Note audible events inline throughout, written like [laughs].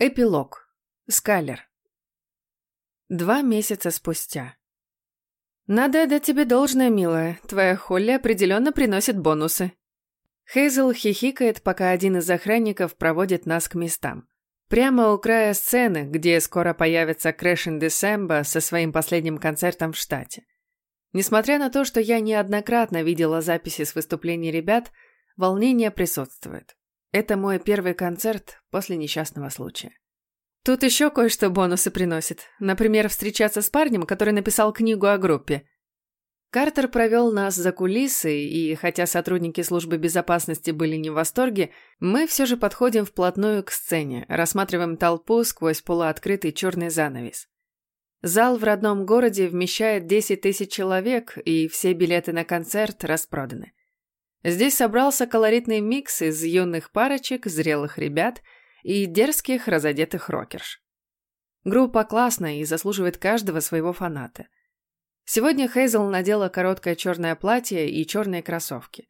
Эпилог. Скайлер. Два месяца спустя. «Надо отдать тебе должное, милая. Твоя Холли определенно приносит бонусы». Хейзел хихикает, пока один из охранников проводит нас к местам. Прямо у края сцены, где скоро появится Крэшин Десемба со своим последним концертом в штате. Несмотря на то, что я неоднократно видела записи с выступлений ребят, волнение присутствует. Это мой первый концерт после несчастного случая. Тут еще кое-что бонусы приносит. Например, встречаться с парнем, который написал книгу о группе. Картер провел нас за кулисы, и хотя сотрудники службы безопасности были не в восторге, мы все же подходим вплотную к сцене, рассматриваем толпу сквозь полуоткрытый черный занавес. Зал в родном городе вмещает 10 тысяч человек, и все билеты на концерт распроданы. Здесь собрался колоритный микс из юных парочек, зрелых ребят и дерзких разодетых рокерш. Группа классная и заслуживает каждого своего фаната. Сегодня Хейзел надела короткое черное платье и черные кроссовки.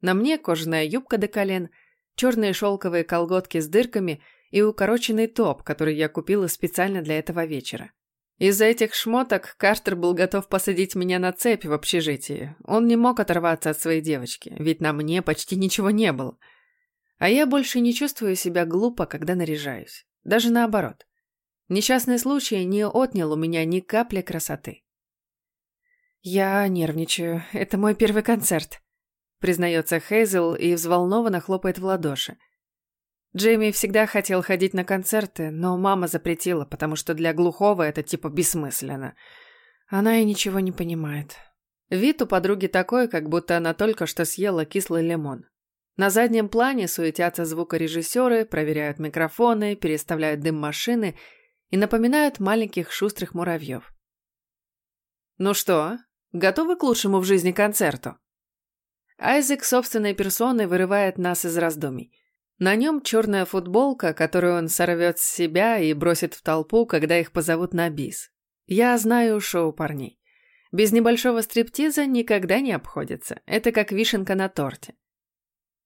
На мне кожаная юбка до колен, черные шелковые колготки с дырками и укороченный топ, который я купила специально для этого вечера. Из-за этих шмоток Картер был готов посадить меня на цепь в общежитии. Он не мог оторваться от своей девочки, ведь на мне почти ничего не было. А я больше не чувствую себя глупо, когда наряжаюсь. Даже наоборот. Несчастный случай не отнял у меня ни капли красоты. «Я нервничаю. Это мой первый концерт», — признается Хейзел и взволнованно хлопает в ладоши. Джейми всегда хотел ходить на концерты, но мама запретила, потому что для глухого это типа бессмысленно. Она и ничего не понимает. Вид у подруги такой, как будто она только что съела кислый лимон. На заднем плане суетятся звукорежиссеры, проверяют микрофоны, переставляют дым машины и напоминают маленьких шустрых муравьев. «Ну что, готовы к лучшему в жизни концерту?» Айзек собственной персоной вырывает нас из раздумий. На нем черная футболка, которую он сорвет с себя и бросит в толпу, когда их позовут на бис. Я знаю шоу парней. Без небольшого стриптиза никогда не обходится. Это как вишенка на торте.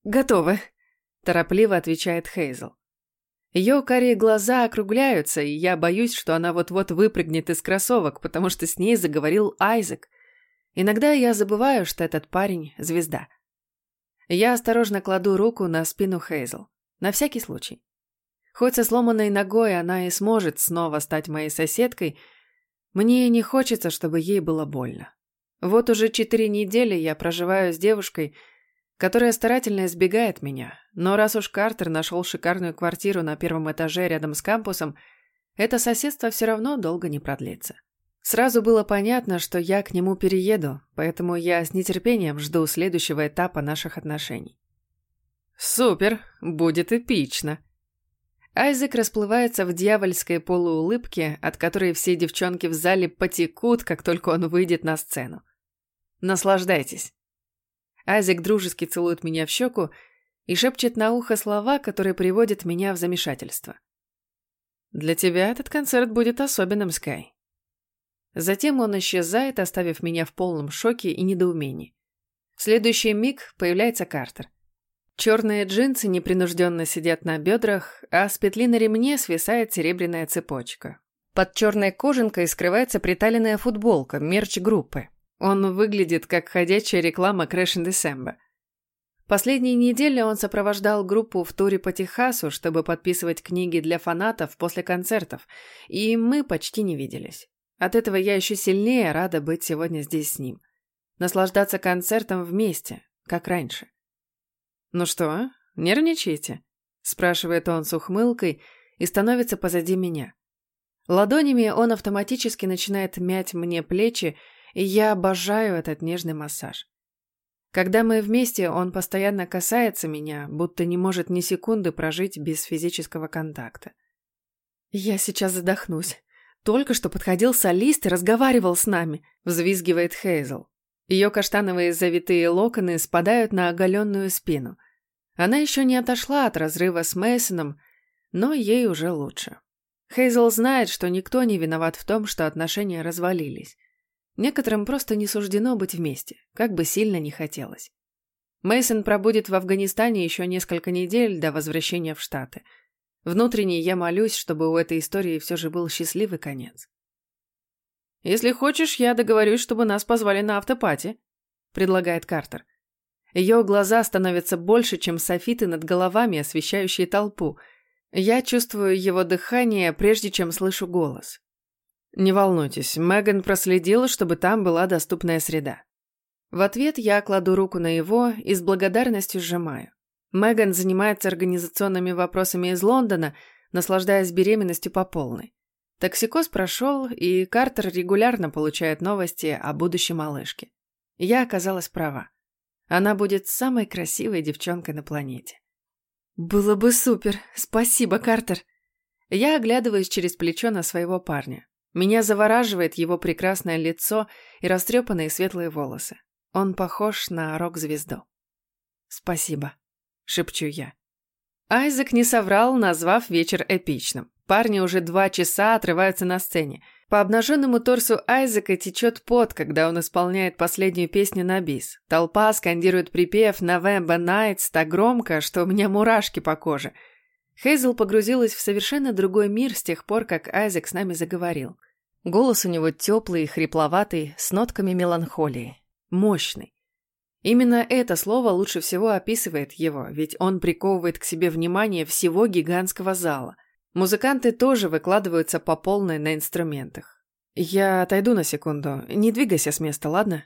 «Готовы», – торопливо отвечает Хейзел. Ее карие глаза округляются, и я боюсь, что она вот-вот выпрыгнет из кроссовок, потому что с ней заговорил Айзек. Иногда я забываю, что этот парень – звезда. Я осторожно кладу руку на спину Хейзел. На всякий случай. Хоть со сломанной ногой она и сможет снова стать моей соседкой, мне не хочется, чтобы ей было больно. Вот уже четыре недели я проживаю с девушкой, которая старательно избегает меня, но раз уж Картер нашел шикарную квартиру на первом этаже рядом с кампусом, это соседство все равно долго не продлится. Сразу было понятно, что я к нему перееду, поэтому я с нетерпением жду следующего этапа наших отношений. «Супер! Будет эпично!» Айзек расплывается в дьявольской полуулыбке, от которой все девчонки в зале потекут, как только он выйдет на сцену. «Наслаждайтесь!» Айзек дружески целует меня в щеку и шепчет на ухо слова, которые приводят меня в замешательство. «Для тебя этот концерт будет особенным, Скай. Затем он исчезает, оставив меня в полном шоке и недоумении. В следующий миг появляется Картер. Черные джинсы непринужденно сидят на бедрах, а с петли на ремне свисает серебряная цепочка. Под черной кожанкой скрывается приталенная футболка, мерч группы. Он выглядит как ходячая реклама Crash in December. Последние недели он сопровождал группу в туре по Техасу, чтобы подписывать книги для фанатов после концертов, и мы почти не виделись. От этого я еще сильнее рада быть сегодня здесь с ним. Наслаждаться концертом вместе, как раньше. «Ну что, нервничаете?» – спрашивает он с ухмылкой и становится позади меня. Ладонями он автоматически начинает мять мне плечи, и я обожаю этот нежный массаж. Когда мы вместе, он постоянно касается меня, будто не может ни секунды прожить без физического контакта. Я сейчас задохнусь. Только что подходил солист и разговаривал с нами», — взвизгивает Хейзел. Ее каштановые завитые локоны спадают на оголенную спину. Она еще не отошла от разрыва с Мейсоном, но ей уже лучше. Хейзел знает, что никто не виноват в том, что отношения развалились. Некоторым просто не суждено быть вместе, как бы сильно не хотелось. Мейсон пробудет в Афганистане еще несколько недель до возвращения в Штаты. Внутренне я молюсь, чтобы у этой истории все же был счастливый конец. «Если хочешь, я договорюсь, чтобы нас позвали на автопати», — предлагает Картер. Ее глаза становятся больше, чем софиты над головами, освещающие толпу. Я чувствую его дыхание, прежде чем слышу голос. Не волнуйтесь, Меган проследила, чтобы там была доступная среда. В ответ я кладу руку на его и с благодарностью сжимаю. Меган занимается организационными вопросами из Лондона, наслаждаясь беременностью по полной. Токсикоз прошел, и Картер регулярно получает новости о будущей малышке. Я оказалась права. Она будет самой красивой девчонкой на планете. Было бы супер. Спасибо, Картер. Я оглядываюсь через плечо на своего парня. Меня завораживает его прекрасное лицо и растрепанные светлые волосы. Он похож на рок-звезду. «Спасибо», — шепчу я. Айзек не соврал, назвав вечер эпичным. Парни уже два часа отрываются на сцене. По обнаженному торсу Айзека течет пот, когда он исполняет последнюю песню на бис. Толпа скандирует припев «November Nights» так громко, что у меня мурашки по коже. Хейзел погрузилась в совершенно другой мир с тех пор, как Айзек с нами заговорил. Голос у него теплый, хрипловатый, с нотками меланхолии. Мощный. Именно это слово лучше всего описывает его, ведь он приковывает к себе внимание всего гигантского зала. Музыканты тоже выкладываются по полной на инструментах. Я отойду на секунду, не двигайся с места, ладно?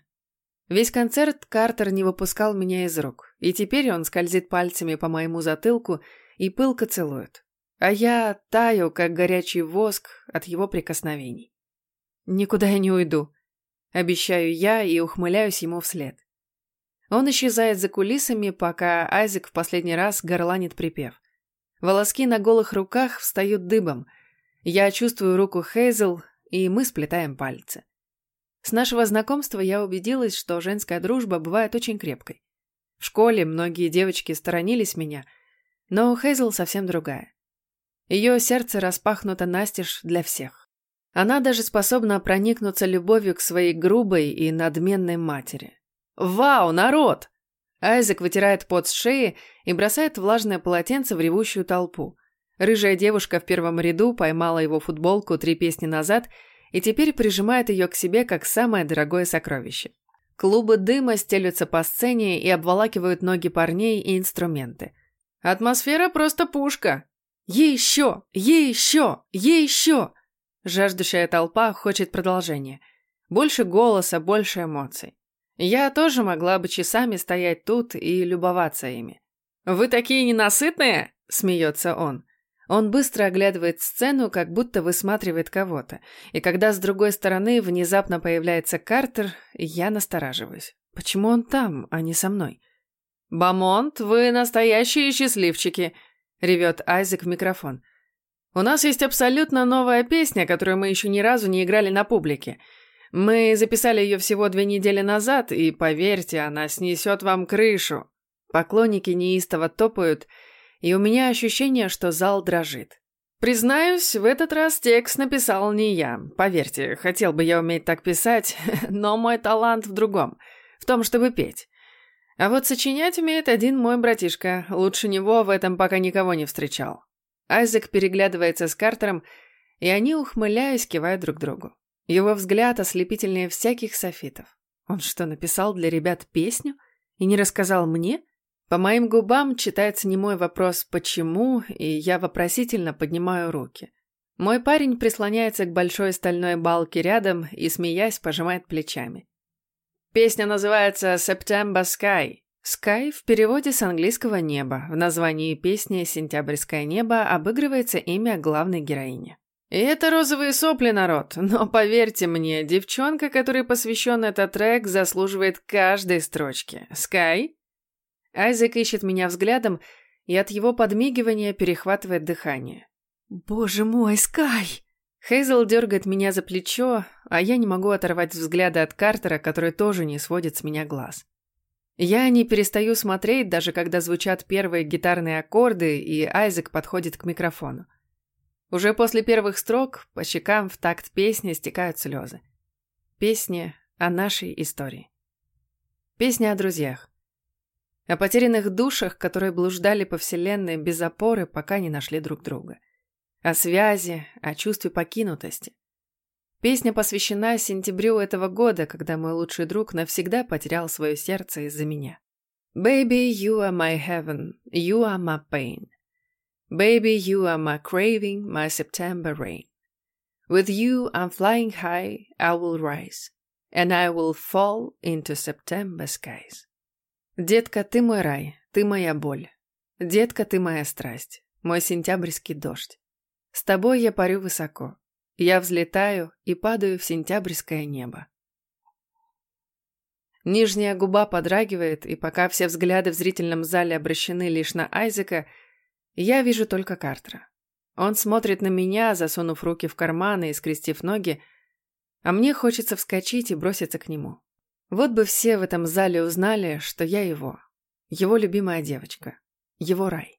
Весь концерт Картер не выпускал меня из рук, и теперь он скользит пальцами по моему затылку и пылко целует. А я таю, как горячий воск от его прикосновений. Никуда я не уйду. Обещаю я и ухмыляюсь ему вслед. Он исчезает за кулисами, пока Айзек в последний раз горланит припев. Волоски на голых руках встают дыбом. Я чувствую руку Хейзел, и мы сплетаем пальцы. С нашего знакомства я убедилась, что женская дружба бывает очень крепкой. В школе многие девочки сторонились меня, но Хейзел совсем другая. Ее сердце распахнуто настежь для всех. Она даже способна проникнуться любовью к своей грубой и надменной матери. «Вау, народ!» Айзек вытирает пот с шеи и бросает влажное полотенце в ревущую толпу. Рыжая девушка в первом ряду поймала его футболку три песни назад и теперь прижимает ее к себе как самое дорогое сокровище. Клубы дыма стелются по сцене и обволакивают ноги парней и инструменты. Атмосфера просто пушка. Еще! Еще! Еще! Жаждущая толпа хочет продолжения. Больше голоса, больше эмоций. Я тоже могла бы часами стоять тут и любоваться ими. «Вы такие ненасытные?» – смеется он. Он быстро оглядывает сцену, как будто высматривает кого-то. И когда с другой стороны внезапно появляется Картер, я настораживаюсь. Почему он там, а не со мной? «Бамонт, вы настоящие счастливчики!» – ревет Айзек в микрофон. У нас есть абсолютно новая песня, которую мы еще ни разу не играли на публике. Мы записали ее всего две недели назад, и, поверьте, она снесет вам крышу. Поклонники неистово топают, и у меня ощущение, что зал дрожит. Признаюсь, в этот раз текст написал не я. Поверьте, хотел бы я уметь так писать, [laughs] но мой талант в другом, в том, чтобы петь. А вот сочинять умеет один мой братишка, лучше него в этом пока никого не встречал. Айзек переглядывается с Картером, и они, ухмыляясь, кивают друг другу. Его взгляд ослепительнее всяких софитов. Он что, написал для ребят песню и не рассказал мне? По моим губам читается немой вопрос «почему?», и я вопросительно поднимаю руки. Мой парень прислоняется к большой стальной балке рядом и, смеясь, пожимает плечами. Песня называется «September Sky», Sky в переводе с английского «небо». В названии песни «Сентябрьское небо» обыгрывается имя главной героини. И это розовые сопли, народ. Но поверьте мне, девчонка, которой посвящен этот трек, заслуживает каждой строчки. Скай? Айзек ищет меня взглядом, и от его подмигивания перехватывает дыхание. «Боже мой, Скай!» Хейзел дергает меня за плечо, а я не могу оторвать взгляда от Картера, который тоже не сводит с меня глаз. Я не перестаю смотреть, даже когда звучат первые гитарные аккорды, и Айзек подходит к микрофону. Уже после первых строк по щекам в такт песни стекают слезы. Песня о нашей истории. Песня о друзьях. О потерянных душах, которые блуждали по вселенной без опоры, пока не нашли друг друга. О связи, о чувстве покинутости. Песня посвящена сентябрю этого года, когда мой лучший друг навсегда потерял свое сердце из-за меня. Baby, you are my heaven, you are my pain. Baby, you are my craving, my September rain. With you I'm flying high, I will rise, and I will fall into September skies. Детка, ты мой рай, ты моя боль. Детка, ты моя страсть, мой сентябрьский дождь. С тобой я парю высоко. Я взлетаю и падаю в сентябрьское небо. Нижняя губа подрагивает, и пока все взгляды в зрительном зале обращены лишь на Айзека, я вижу только Картера. Он смотрит на меня, засунув руки в карманы и скрестив ноги, а мне хочется вскочить и броситься к нему. Вот бы все в этом зале узнали, что я его, его любимая девочка, его рай.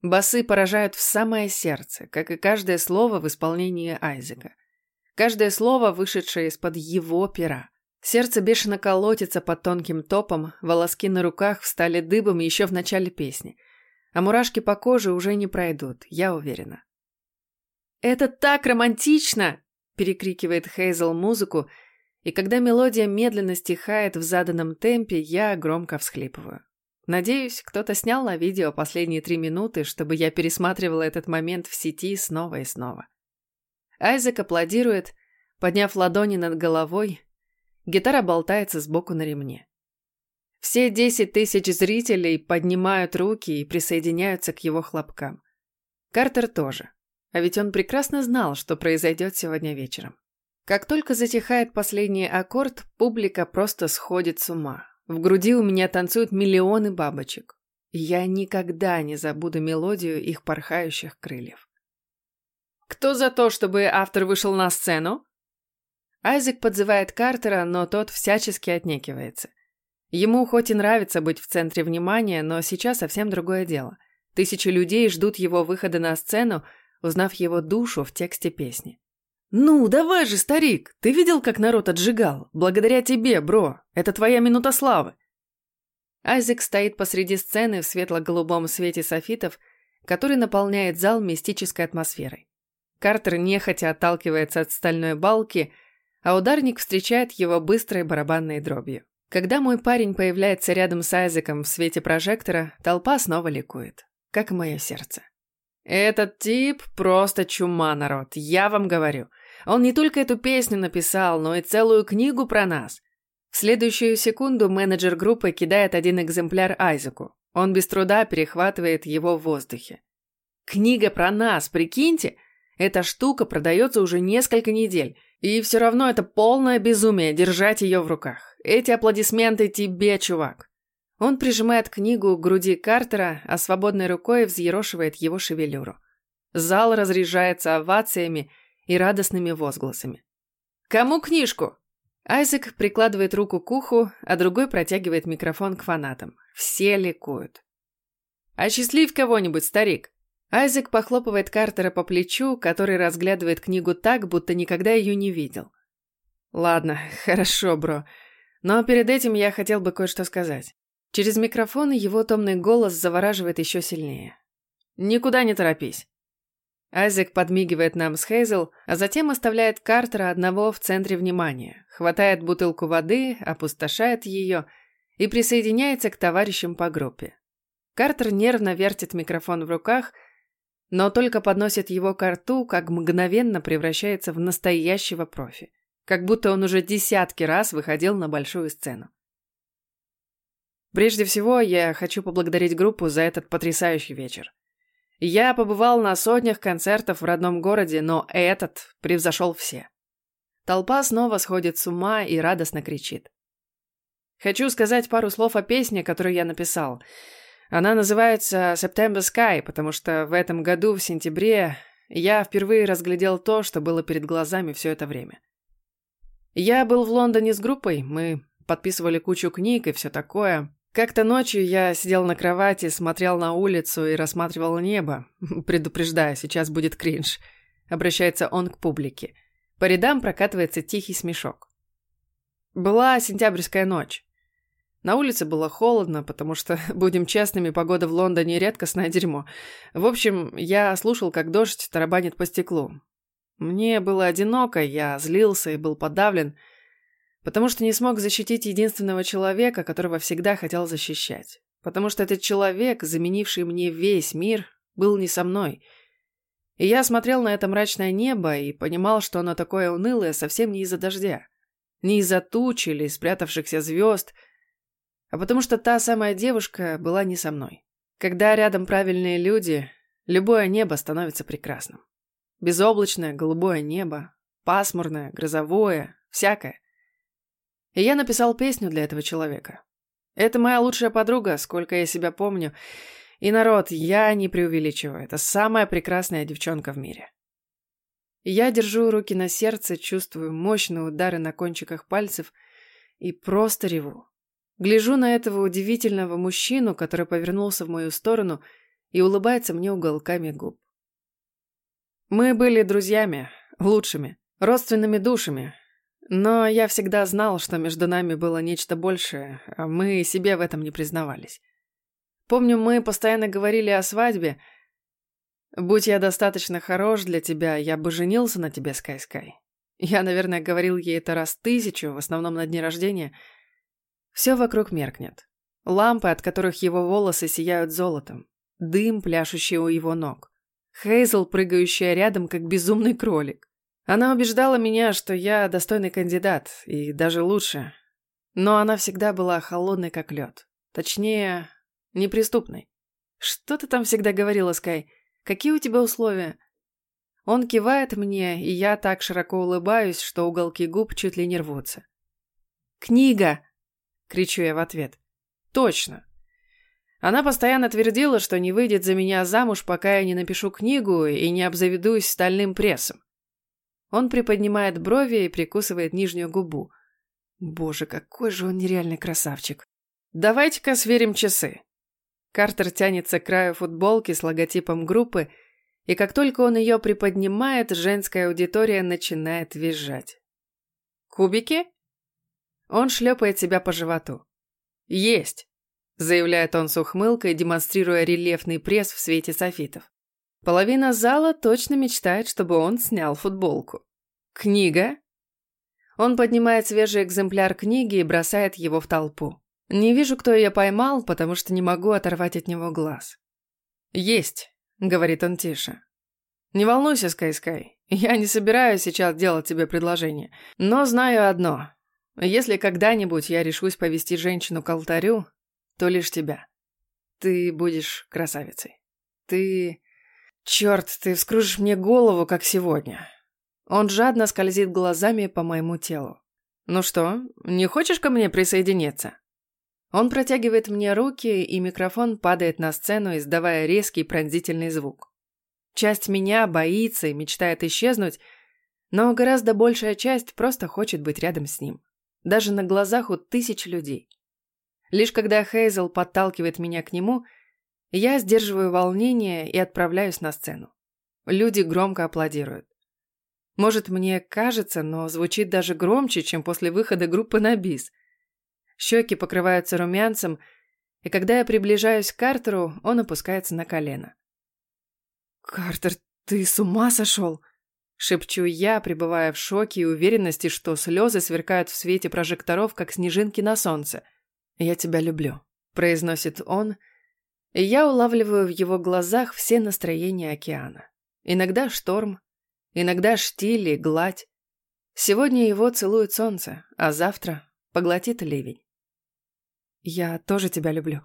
Басы поражают в самое сердце, как и каждое слово в исполнении Айзека. Каждое слово, вышедшее из-под его пера. Сердце бешено колотится под тонким топом, волоски на руках встали дыбом еще в начале песни. А мурашки по коже уже не пройдут, я уверена. «Это так романтично!» – перекрикивает Хейзел музыку, и когда мелодия медленно стихает в заданном темпе, я громко всхлипываю. Надеюсь, кто-то снял на видео последние три минуты, чтобы я пересматривала этот момент в сети снова и снова. Айзек аплодирует, подняв ладони над головой, Гитара болтается сбоку на ремне. Все десять тысяч зрителей поднимают руки и присоединяются к его хлопкам. Картер тоже. А ведь он прекрасно знал, что произойдет сегодня вечером. Как только затихает последний аккорд, публика просто сходит с ума. В груди у меня танцуют миллионы бабочек. Я никогда не забуду мелодию их порхающих крыльев. «Кто за то, чтобы автор вышел на сцену?» Айзек подзывает Картера, но тот всячески отнекивается. Ему хоть и нравится быть в центре внимания, но сейчас совсем другое дело. Тысячи людей ждут его выхода на сцену, узнав его душу в тексте песни. «Ну, давай же, старик! Ты видел, как народ отжигал? Благодаря тебе, бро! Это твоя минута славы!» Айзек стоит посреди сцены в светло-голубом свете софитов, который наполняет зал мистической атмосферой. Картер нехотя отталкивается от стальной балки, а ударник встречает его быстрой барабанной дробью. Когда мой парень появляется рядом с Айзеком в свете прожектора, толпа снова ликует, как и мое сердце. Этот тип просто чума, народ, я вам говорю. Он не только эту песню написал, но и целую книгу про нас. В следующую секунду менеджер группы кидает один экземпляр Айзеку. Он без труда перехватывает его в воздухе. Книга про нас, прикиньте? Эта штука продается уже несколько недель, и все равно это полное безумие держать ее в руках. Эти аплодисменты тебе, чувак. Он прижимает книгу к груди Картера, а свободной рукой взъерошивает его шевелюру. Зал разряжается овациями и радостными возгласами. «Кому книжку?» Айзек прикладывает руку к уху, а другой протягивает микрофон к фанатам. Все ликуют. «Осчастлив кого-нибудь, старик!» Айзек похлопывает Картера по плечу, который разглядывает книгу так, будто никогда ее не видел. «Ладно, [laughs] хорошо, бро. Но перед этим я хотел бы кое-что сказать». Через микрофон его томный голос завораживает еще сильнее. «Никуда не торопись». Айзек подмигивает нам с Хейзел, а затем оставляет Картера одного в центре внимания, хватает бутылку воды, опустошает ее и присоединяется к товарищам по группе. Картер нервно вертит микрофон в руках – но только подносит его к рту, как мгновенно превращается в настоящего профи. Как будто он уже десятки раз выходил на большую сцену. Прежде всего, я хочу поблагодарить группу за этот потрясающий вечер. Я побывал на сотнях концертов в родном городе, но этот превзошел все. Толпа снова сходит с ума и радостно кричит. Хочу сказать пару слов о песне, которую я написал – она называется September Sky, потому что в этом году, в сентябре, я впервые разглядел то, что было перед глазами все это время. Я был в Лондоне с группой, мы подписывали кучу книг и все такое. Как-то ночью я сидел на кровати, смотрел на улицу и рассматривал небо. [laughs] Предупреждаю, сейчас будет кринж. Обращается он к публике. По рядам прокатывается тихий смешок. Была сентябрьская ночь. На улице было холодно, потому что, [laughs] будем честными, погода в Лондоне редкостное дерьмо. В общем, я слушал, как дождь тарабанит по стеклу. Мне было одиноко, я злился и был подавлен, потому что не смог защитить единственного человека, которого всегда хотел защищать. Потому что этот человек, заменивший мне весь мир, был не со мной. И я смотрел на это мрачное небо и понимал, что оно такое унылое совсем не из-за дождя. Не из-за туч или спрятавшихся звезд – а потому что та самая девушка была не со мной. Когда рядом правильные люди, любое небо становится прекрасным. Безоблачное голубое небо, пасмурное, грозовое, всякое. И я написал песню для этого человека. Это моя лучшая подруга, сколько я себя помню. И народ, я не преувеличиваю, это самая прекрасная девчонка в мире. Я держу руки на сердце, чувствую мощные удары на кончиках пальцев и просто реву. Гляжу на этого удивительного мужчину, который повернулся в мою сторону и улыбается мне уголками губ. Мы были друзьями, лучшими, родственными душами, но я всегда знал, что между нами было нечто большее, а мы себе в этом не признавались. Помню, мы постоянно говорили о свадьбе. «Будь я достаточно хорош для тебя, я бы женился на тебе, Скай-Скай». Я, наверное, говорил ей это раз тысячу, в основном на дне рождения – все вокруг меркнет. Лампы, от которых его волосы сияют золотом. Дым, пляшущий у его ног. Хейзел, прыгающая рядом, как безумный кролик. Она убеждала меня, что я достойный кандидат, и даже лучше. Но она всегда была холодной, как лед. Точнее, неприступной. «Что ты там всегда говорила, Скай? Какие у тебя условия?» Он кивает мне, и я так широко улыбаюсь, что уголки губ чуть ли не рвутся. «Книга!» кричу я в ответ. Точно. Она постоянно твердила, что не выйдет за меня замуж, пока я не напишу книгу и не обзаведусь стальным прессом. Он приподнимает брови и прикусывает нижнюю губу. Боже, какой же он нереальный красавчик. Давайте-ка сверим часы. Картер тянется к краю футболки с логотипом группы, и как только он ее приподнимает, женская аудитория начинает визжать. «Кубики?» Он шлепает себя по животу. «Есть!» – заявляет он с ухмылкой, демонстрируя рельефный пресс в свете софитов. Половина зала точно мечтает, чтобы он снял футболку. «Книга?» Он поднимает свежий экземпляр книги и бросает его в толпу. Не вижу, кто ее поймал, потому что не могу оторвать от него глаз. «Есть», — говорит он тише. «Не волнуйся, Скай-Скай, я не собираюсь сейчас делать тебе предложение, но знаю одно. Если когда-нибудь я решусь повести женщину к алтарю, то лишь тебя. Ты будешь красавицей. Ты... Черт, ты вскружишь мне голову, как сегодня. Он жадно скользит глазами по моему телу. Ну что, не хочешь ко мне присоединиться? Он протягивает мне руки, и микрофон падает на сцену, издавая резкий пронзительный звук. Часть меня боится и мечтает исчезнуть, но гораздо большая часть просто хочет быть рядом с ним даже на глазах у тысяч людей. Лишь когда Хейзел подталкивает меня к нему, я сдерживаю волнение и отправляюсь на сцену. Люди громко аплодируют. Может, мне кажется, но звучит даже громче, чем после выхода группы на бис. Щеки покрываются румянцем, и когда я приближаюсь к Картеру, он опускается на колено. «Картер, ты с ума сошел?» Шепчу я, пребывая в шоке и уверенности, что слезы сверкают в свете прожекторов, как снежинки на солнце. «Я тебя люблю», — произносит он, и я улавливаю в его глазах все настроения океана. Иногда шторм, иногда штиль и гладь. Сегодня его целует солнце, а завтра поглотит ливень. «Я тоже тебя люблю».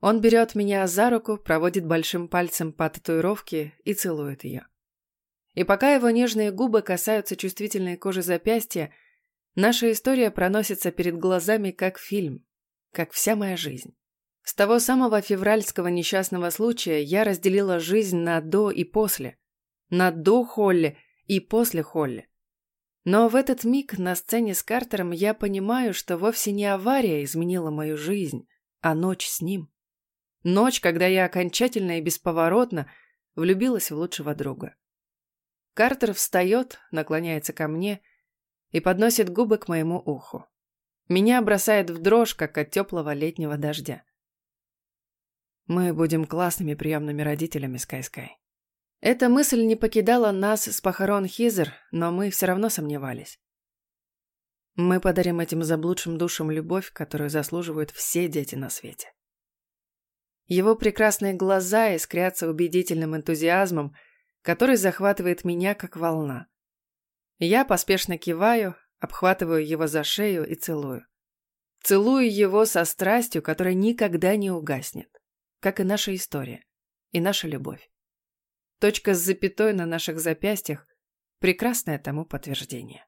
Он берет меня за руку, проводит большим пальцем по татуировке и целует ее. И пока его нежные губы касаются чувствительной кожи запястья, наша история проносится перед глазами как фильм, как вся моя жизнь. С того самого февральского несчастного случая я разделила жизнь на до и после. На до Холли и после Холли. Но в этот миг на сцене с Картером я понимаю, что вовсе не авария изменила мою жизнь, а ночь с ним. Ночь, когда я окончательно и бесповоротно влюбилась в лучшего друга. Картер встает, наклоняется ко мне и подносит губы к моему уху. Меня бросает в дрожь, как от теплого летнего дождя. Мы будем классными приемными родителями, Скай-Скай. Эта мысль не покидала нас с похорон Хизер, но мы все равно сомневались. Мы подарим этим заблудшим душам любовь, которую заслуживают все дети на свете. Его прекрасные глаза искрятся убедительным энтузиазмом, который захватывает меня, как волна. Я поспешно киваю, обхватываю его за шею и целую. Целую его со страстью, которая никогда не угаснет, как и наша история, и наша любовь. Точка с запятой на наших запястьях – прекрасное тому подтверждение.